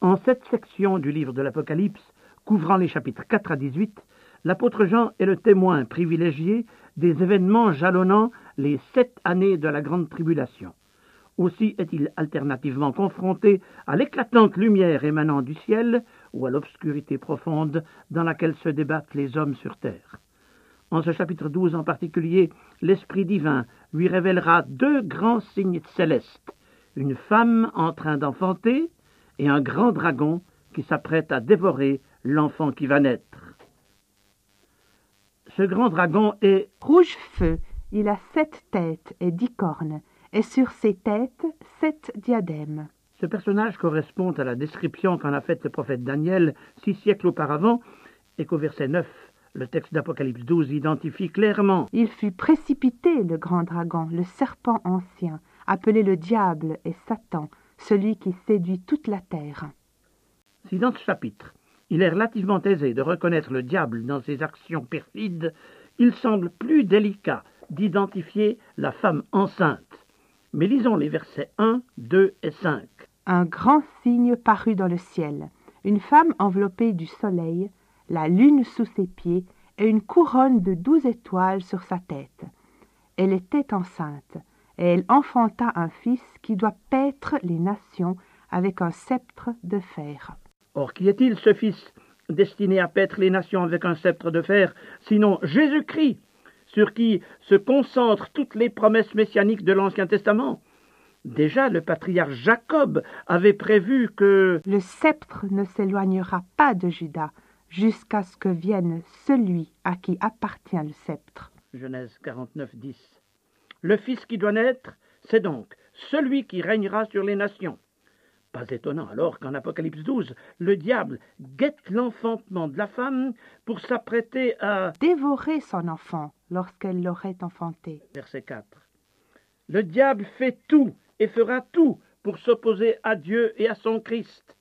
En cette section du livre de l'Apocalypse, couvrant les chapitres 4 à 18, l'apôtre Jean est le témoin privilégié des événements jalonnant les sept années de la grande tribulation. Aussi est-il alternativement confronté à l'éclatante lumière émanant du ciel ou à l'obscurité profonde dans laquelle se débattent les hommes sur terre. En ce chapitre 12 en particulier, l'Esprit divin lui révélera deux grands signes célestes, une femme en train d'enfanter et un grand dragon qui s'apprête à dévorer l'enfant qui va naître. Ce grand dragon est rouge feu. Il a sept têtes et dix cornes, et sur ses têtes sept diadèmes. Ce personnage correspond à la description qu'en a faite le prophète Daniel six siècles auparavant, et qu'au verset 9, le texte d'Apocalypse 12 identifie clairement. Il fut précipité, le grand dragon, le serpent ancien, appelé le diable et Satan, celui qui séduit toute la terre. Si dans ce chapitre, il est relativement aisé de reconnaître le diable dans ses actions perfides, il semble plus délicat d'identifier la femme enceinte. Mais lisons les versets 1, 2 et 5. Un grand signe parut dans le ciel, une femme enveloppée du soleil, la lune sous ses pieds et une couronne de douze étoiles sur sa tête. Elle était enceinte elle enfanta un fils qui doit paître les nations avec un sceptre de fer. Or, qui est-il ce fils destiné à paître les nations avec un sceptre de fer, sinon Jésus-Christ, sur qui se concentrent toutes les promesses messianiques de l'Ancien Testament? Déjà, le patriarche Jacob avait prévu que le sceptre ne s'éloignera pas de Judas jusqu'à ce que vienne celui à qui appartient le sceptre. Genèse 49, 10. Le Fils qui doit naître, c'est donc celui qui régnera sur les nations. Pas étonnant alors qu'en Apocalypse 12, le diable guette l'enfantement de la femme pour s'apprêter à dévorer son enfant lorsqu'elle l'aurait enfanté. Verset 4. Le diable fait tout et fera tout pour s'opposer à Dieu et à son Christ.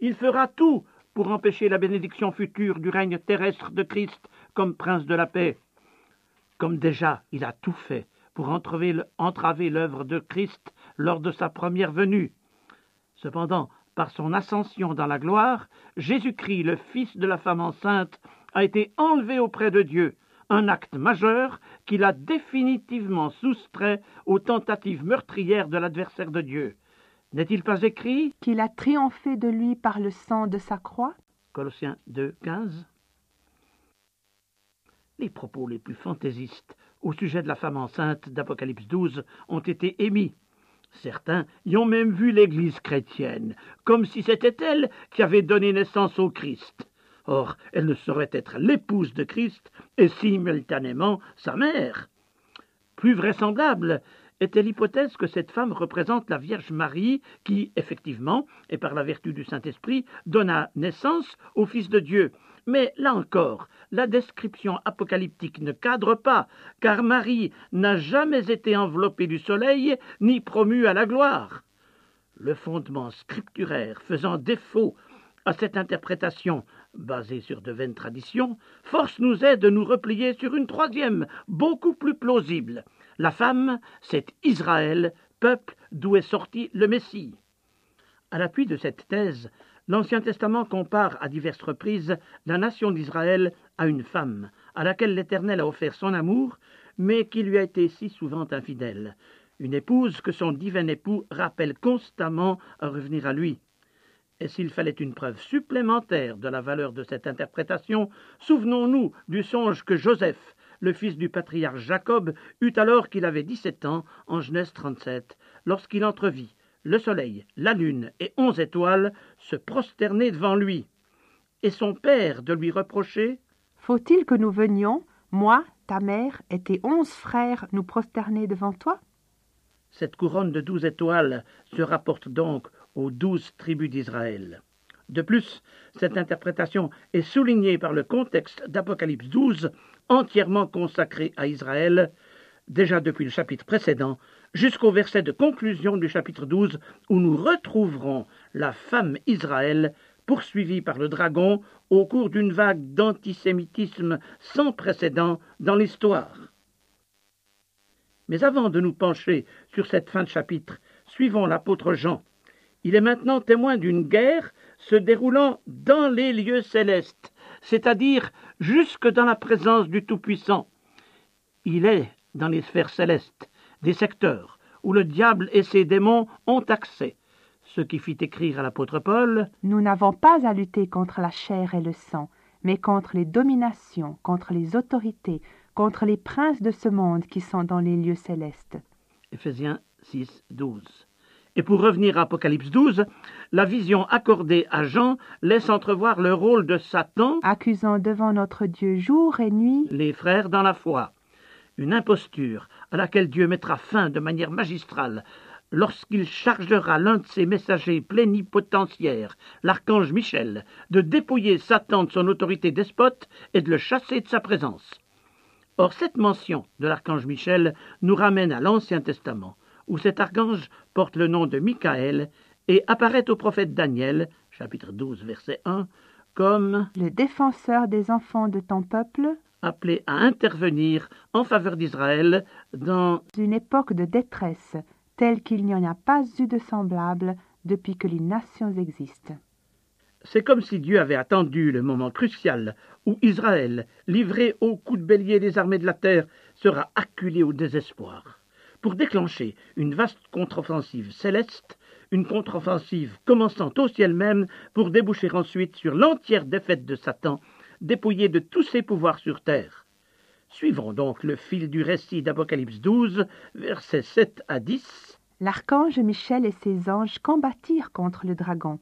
Il fera tout pour empêcher la bénédiction future du règne terrestre de Christ comme prince de la paix. Comme déjà il a tout fait pour entraver l'œuvre de Christ lors de sa première venue. Cependant, par son ascension dans la gloire, Jésus-Christ, le Fils de la femme enceinte, a été enlevé auprès de Dieu, un acte majeur qui l'a définitivement soustrait aux tentatives meurtrières de l'adversaire de Dieu. N'est-il pas écrit? Qu'il a triomphé de lui par le sang de sa croix? Colossiens 2, 15. Les propos les plus fantaisistes au sujet de la femme enceinte d'Apocalypse 12 ont été émis. Certains y ont même vu l'Église chrétienne, comme si c'était elle qui avait donné naissance au Christ. Or, elle ne saurait être l'épouse de Christ et simultanément sa mère. Plus vraisemblable était l'hypothèse que cette femme représente la Vierge Marie qui, effectivement, et par la vertu du Saint-Esprit, donna naissance au Fils de Dieu, mais là encore, la description apocalyptique ne cadre pas, car Marie n'a jamais été enveloppée du soleil ni promue à la gloire. Le fondement scripturaire faisant défaut à cette interprétation basée sur de vaines traditions, force nous est de nous replier sur une troisième, beaucoup plus plausible. La femme, c'est Israël, peuple d'où est sorti le Messie. À l'appui de cette thèse, L'Ancien Testament compare à diverses reprises la nation d'Israël à une femme, à laquelle l'Éternel a offert son amour, mais qui lui a été si souvent infidèle, une épouse que son divin époux rappelle constamment à revenir à lui. Et s'il fallait une preuve supplémentaire de la valeur de cette interprétation, souvenons-nous du songe que Joseph, le fils du patriarche Jacob, eut alors qu'il avait dix-sept ans, en Genèse 37, lorsqu'il entrevit le soleil, la lune et onze étoiles se prosterner devant lui. Et son père de lui reprocher Faut-il que nous venions, moi, ta mère et tes onze frères, nous prosterner devant toi? Cette couronne de douze étoiles se rapporte donc aux douze tribus d'Israël. De plus, cette interprétation est soulignée par le contexte d'Apocalypse 12, entièrement consacré à Israël, déjà depuis le chapitre précédent, jusqu'au verset de conclusion du chapitre 12, où nous retrouverons la femme Israël poursuivie par le dragon au cours d'une vague d'antisémitisme sans précédent dans l'histoire. Mais avant de nous pencher sur cette fin de chapitre, suivons l'apôtre Jean. Il est maintenant témoin d'une guerre se déroulant dans les lieux célestes, c'est-à-dire jusque dans la présence du Tout-Puissant. Il est dans les sphères célestes, des secteurs où le diable et ses démons ont accès, ce qui fit écrire à l'apôtre Paul Nous n'avons pas à lutter contre la chair et le sang, mais contre les dominations, contre les autorités, contre les princes de ce monde qui sont dans les lieux célestes. Éphésiens 6, 12. Et pour revenir à Apocalypse 12, la vision accordée à Jean laisse entrevoir le rôle de Satan, accusant devant notre Dieu jour et nuit les frères dans la foi. Une imposture à laquelle Dieu mettra fin de manière magistrale lorsqu'il chargera l'un de ses messagers plénipotentiaires, l'archange Michel, de dépouiller Satan de son autorité despote et de le chasser de sa présence. Or, cette mention de l'archange Michel nous ramène à l'Ancien Testament, où cet archange porte le nom de Michael et apparaît au prophète Daniel, chapitre 12, verset 1, comme le défenseur des enfants de ton peuple, appelé à intervenir en faveur d'Israël dans une époque de détresse tel qu'il n'y en a pas eu de semblable depuis que les nations existent. C'est comme si Dieu avait attendu le moment crucial où Israël, livré au coup de bélier des armées de la terre, sera acculé au désespoir, pour déclencher une vaste contre-offensive céleste, une contre-offensive commençant au ciel même pour déboucher ensuite sur l'entière défaite de Satan, dépouillé de tous ses pouvoirs sur terre. Suivons donc le fil du récit d'Apocalypse 12, versets 7 à 10. L'archange Michel et ses anges combattirent contre le dragon,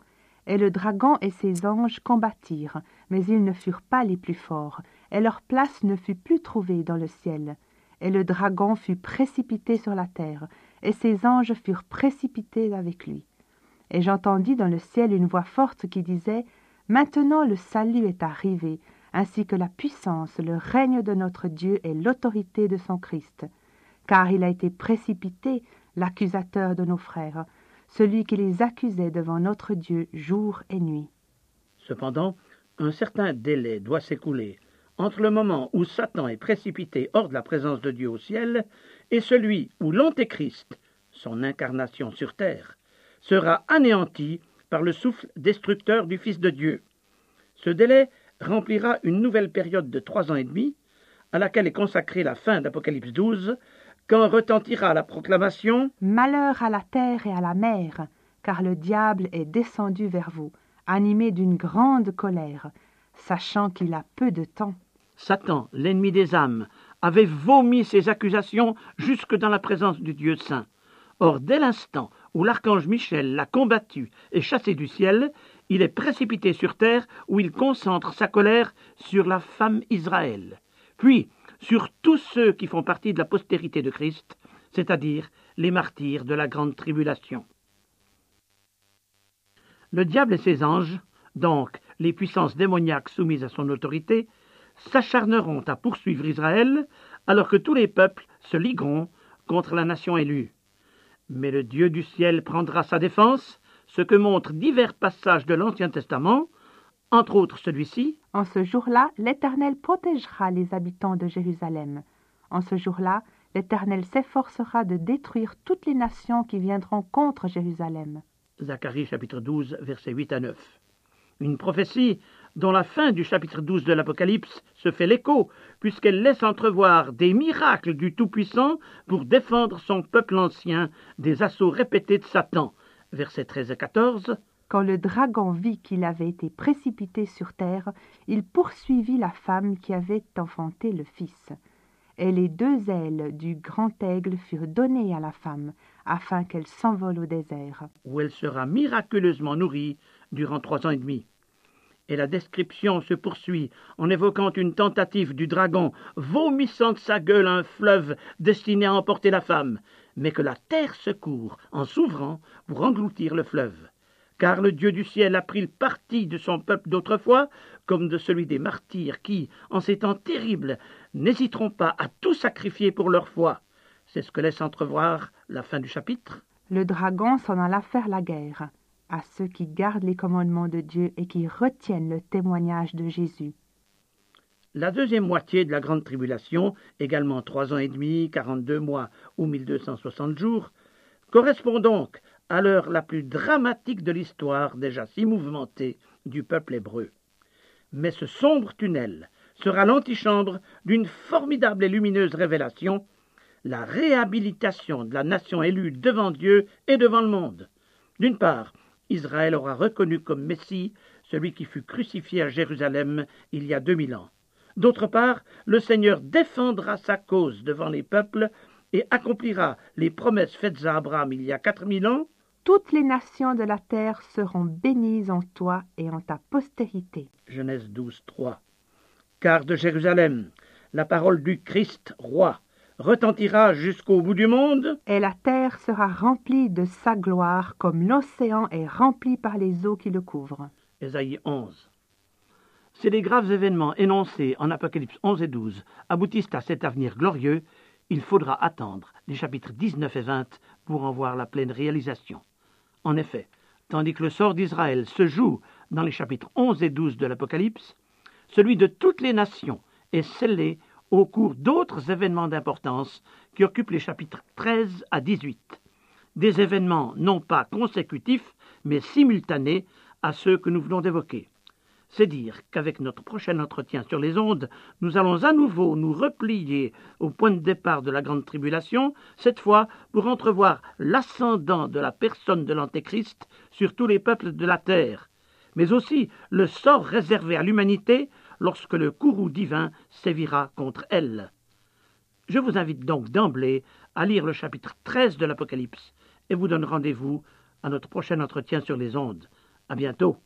et le dragon et ses anges combattirent, mais ils ne furent pas les plus forts, et leur place ne fut plus trouvée dans le ciel. Et le dragon fut précipité sur la terre, et ses anges furent précipités avec lui. Et j'entendis dans le ciel une voix forte qui disait Maintenant le salut est arrivé, ainsi que la puissance, le règne de notre Dieu et l'autorité de son Christ. Car il a été précipité, l'accusateur de nos frères, celui qui les accusait devant notre Dieu jour et nuit. Cependant, un certain délai doit s'écouler entre le moment où Satan est précipité hors de la présence de Dieu au ciel et celui où l'Antéchrist, son incarnation sur terre, sera anéanti par le souffle destructeur du Fils de Dieu. Ce délai remplira une nouvelle période de trois ans et demi, à laquelle est consacrée la fin d'Apocalypse 12, quand retentira la proclamation Malheur à la terre et à la mer, car le diable est descendu vers vous, animé d'une grande colère, sachant qu'il a peu de temps. Satan, l'ennemi des âmes, avait vomi ses accusations jusque dans la présence du Dieu saint. Or, dès l'instant où l'archange Michel l'a combattu et chassé du ciel, il est précipité sur terre où il concentre sa colère sur la femme Israël, puis sur tous ceux qui font partie de la postérité de Christ, c'est-à-dire les martyrs de la grande tribulation. Le diable et ses anges, donc les puissances démoniaques soumises à son autorité, s'acharneront à poursuivre Israël, alors que tous les peuples se ligueront contre la nation élue. Mais le Dieu du ciel prendra sa défense ce que montrent divers passages de l'Ancien Testament, entre autres celui-ci. En ce jour-là, l'Éternel protégera les habitants de Jérusalem. En ce jour-là, l'Éternel s'efforcera de détruire toutes les nations qui viendront contre Jérusalem. Zacharie chapitre 12, versets 8 à 9. Une prophétie dont la fin du chapitre 12 de l'Apocalypse se fait l'écho, puisqu'elle laisse entrevoir des miracles du Tout-Puissant pour défendre son peuple ancien des assauts répétés de Satan, versets 13 à 14. Quand le dragon vit qu'il avait été précipité sur terre, il poursuivit la femme qui avait enfanté le fils. Et les deux ailes du grand aigle furent données à la femme, afin qu'elle s'envole au désert. Où elle sera miraculeusement nourrie durant trois ans et demi. Et la description se poursuit en évoquant une tentative du dragon vomissant de sa gueule un fleuve destiné à emporter la femme, mais que la terre secourt en s'ouvrant pour engloutir le fleuve. Car le Dieu du ciel a pris le parti de son peuple d'autrefois, comme de celui des martyrs qui, en ces temps terribles, n'hésiteront pas à tout sacrifier pour leur foi. C'est ce que laisse entrevoir la fin du chapitre. Le dragon s'en alla faire la guerre à ceux qui gardent les commandements de Dieu et qui retiennent le témoignage de Jésus. La deuxième moitié de la grande tribulation, également trois ans et demi, quarante-deux mois ou mille deux cent soixante jours, correspond donc à l'heure la plus dramatique de l'histoire déjà si mouvementée du peuple hébreu. Mais ce sombre tunnel sera l'antichambre d'une formidable et lumineuse révélation, la réhabilitation de la nation élue devant Dieu et devant le monde. D'une part, Israël aura reconnu comme Messie celui qui fut crucifié à Jérusalem il y a deux mille ans. D'autre part, le Seigneur défendra sa cause devant les peuples et accomplira les promesses faites à Abraham il y a quatre mille ans. Toutes les nations de la terre seront bénies en toi et en ta postérité. Genèse 12, 3. Car de Jérusalem, la parole du Christ, roi, retentira jusqu'au bout du monde. Et la terre sera remplie de sa gloire comme l'océan est rempli par les eaux qui le couvrent. Ésaïe 11. Si les graves événements énoncés en Apocalypse 11 et 12 aboutissent à cet avenir glorieux, il faudra attendre les chapitres 19 et 20 pour en voir la pleine réalisation. En effet, tandis que le sort d'Israël se joue dans les chapitres 11 et 12 de l'Apocalypse, celui de toutes les nations est scellé au cours d'autres événements d'importance qui occupent les chapitres 13 à 18. Des événements non pas consécutifs, mais simultanés à ceux que nous venons d'évoquer. C'est dire qu'avec notre prochain entretien sur les ondes, nous allons à nouveau nous replier au point de départ de la grande tribulation, cette fois pour entrevoir l'ascendant de la personne de l'Antéchrist sur tous les peuples de la terre, mais aussi le sort réservé à l'humanité lorsque le courroux divin sévira contre elle. Je vous invite donc d'emblée à lire le chapitre 13 de l'Apocalypse et vous donne rendez-vous à notre prochain entretien sur les ondes. À bientôt.